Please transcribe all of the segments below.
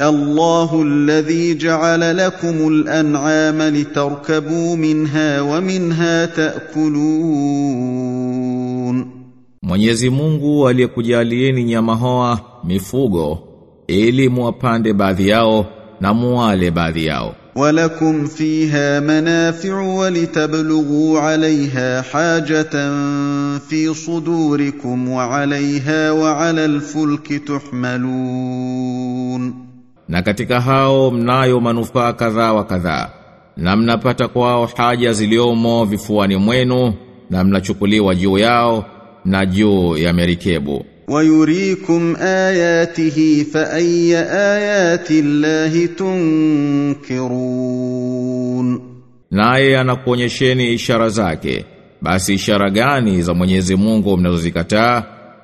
الله الذي جعل لكم الأنعام لتركبوا منها ومنها تأكلون. Mwenyezi Mungu aliyekujalieni nyama hoa mifugo ili muwapande baadhi yao na muwale baadhi yao. ولكم فيها منافع ولتبلغوا عليها حاجة في صدوركم وعليها وعلى الفلك تحملون na katika hao mnayo manufaa kadhaa wa kadhaa na mnapata kwao haja ziliomo vifuani mwenu na mnachukuliwa juu yao na juu ya merikebu. Wayurikum ayatihi fa ayya ayati llahi tunkirun. Naye anakuonyesheni ishara zake. Basi ishara gani za Mwenyezi Mungu mnazozikataa?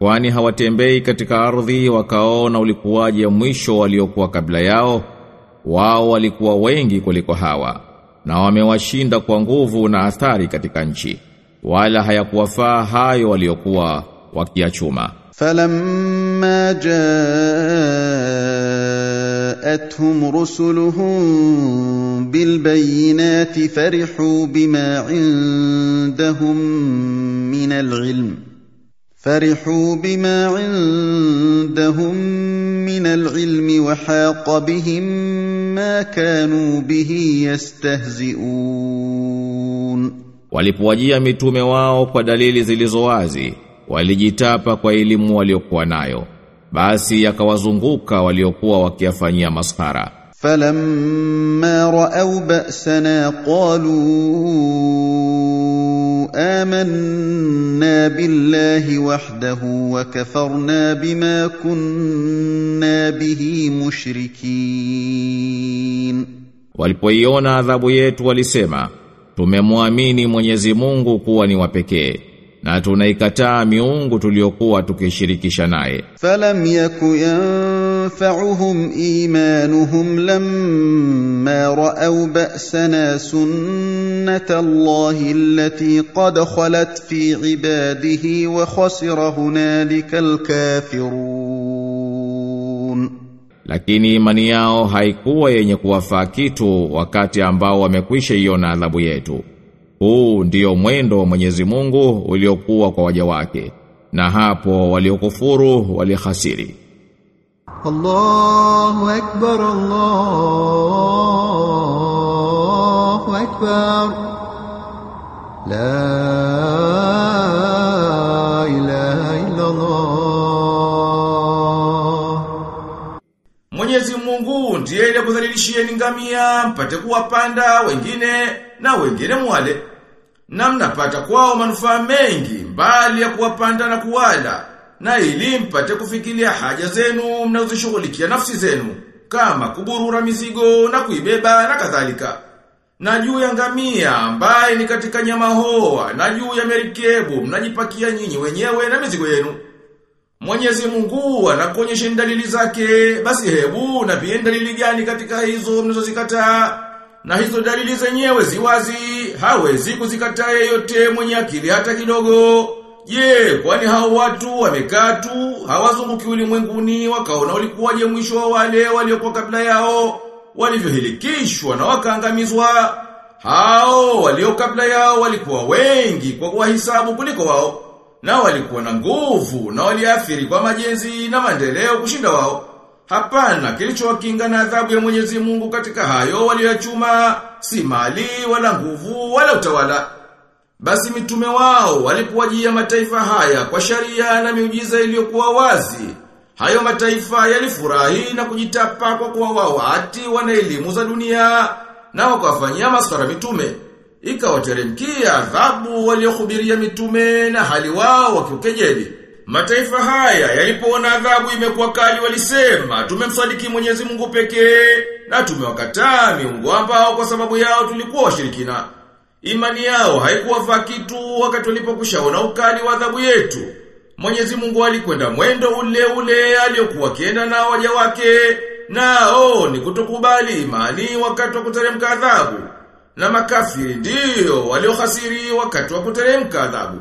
kwani hawatembei katika ardhi wakaona ulikuwaje mwisho waliokuwa kabla yao wao walikuwa wengi kuliko hawa na wamewashinda kwa nguvu na athari katika nchi wala hayakuwafaa hayo waliokuwa wakiachuma فلما جاءتهم رسلهم بالبينات فرحوا بما عندهم من العلم فرحوا بما عندهم من العلم وحاق بهم ما كانوا به يستهزئون walipowajia mitume wao kwa dalili zilizo wazi walijitapa kwa elimu waliokuwa nayo basi yakawazunguka waliokuwa wakiyafanyia maskhara فلما راوا باسنا قالوا امنا بالله وحده وكفرنا بما كنا به مشركين walipoiona adhabu yetu walisema tumemwamini Mwenyezi Mungu kuwa ni wa pekee na tunaikataa miungu tuliyokuwa tukishirikisha naye فلم يك ينفعهم ايمانهم لما راوا باسنا سنه الله التي قد خلت في عباده وخسر هنالك الكافرون lakini imani yao haikuwa yenye kuwafaa kitu wakati ambao wamekwisha iona adhabu yetu huu ndiyo mwendo wa Mwenyezi Mungu uliokuwa kwa waja wake na hapo waliokufuru walihasiri الله أكبر الله أكبر لا إله إلا الله Mwenyezi Mungu ndiye ile kudhalilishieni ngamia mpate kuwapanda wengine na wengine mwale. Na mnapata kwao manufaa mengi mbali ya kuwapanda na kuwala. Na ili mpate kufikiria haja zenu mnazishughulikia nafsi zenu kama kuburura mizigo na kuibeba na kadhalika. Na juu ya ngamia ambaye ni katika nyama hoa na juu ya merikebu mnajipakia nyinyi wenyewe na mizigo yenu. Mwenyezi Mungu anakuonyesha dalili zake, basi hebu na pia dalili gani katika hizo mnazozikataa? Na hizo dalili zenyewe ziwazi, hawezi kuzikataa yeyote mwenye akili hata kidogo. Je, kwani hao watu wamekaa tu, hawazunguki ulimwenguni wakaona ulikuwaje mwisho wa wale waliokuwa kabla yao, walivyohilikishwa na wakaangamizwa. Hao walio kabla yao walikuwa wengi kwa kuwahisabu kuliko wao na walikuwa na nguvu na waliathiri kwa majenzi na maendeleo kushinda wao. Hapana kilichowakinga na adhabu ya Mwenyezi Mungu katika hayo walioyachuma, si mali wala nguvu wala utawala. Basi mitume wao walipowajia mataifa haya kwa sharia na miujiza iliyokuwa wazi. Hayo mataifa yalifurahi na kujitapa kwa kuwa wawati wana elimu za dunia na wakafanyia masara mitume ikawateremkia adhabu waliohubiria mitume na hali wao wakiukejeli mataifa haya yalipoona adhabu imekuwa kali walisema tumemsadiki Mwenyezi Mungu pekee na tumewakataa miungu ambao kwa sababu yao tulikuwa washirikina. Imani yao haikuwafaa kitu wakati walipokushaona ukali wa adhabu yetu. Mwenyezi Mungu alikwenda mwendo ule ule aliyokuwa kienda na waja wake nao ni kutokubali imani wakati wa kuteremka adhabu. Na makafiri ndio waliohasiri wakati wa kuteremka adhabu.